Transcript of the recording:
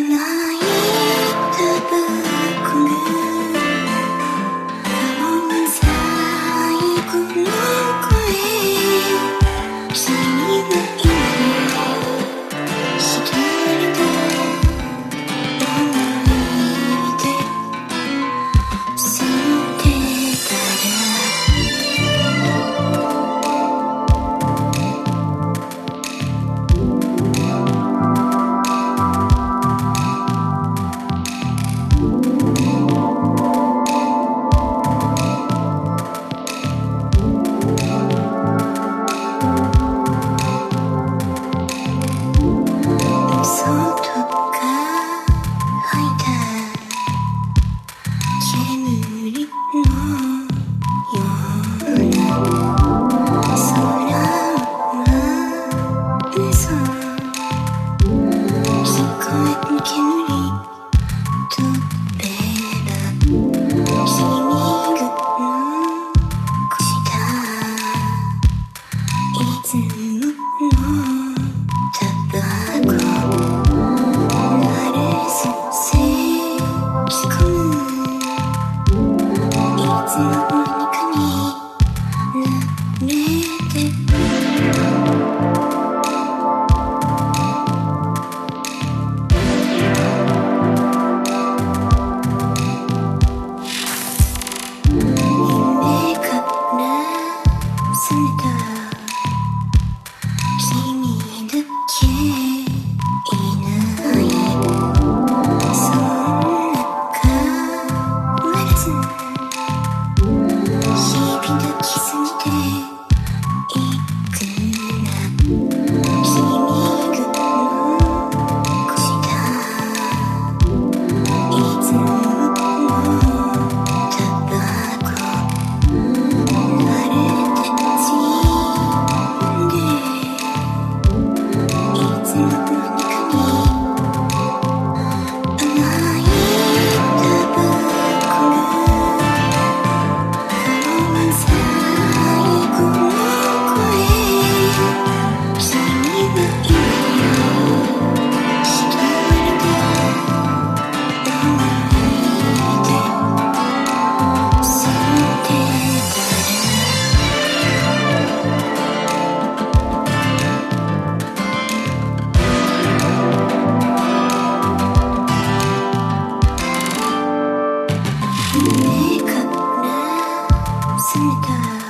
ない Thank you. Make now, sit down.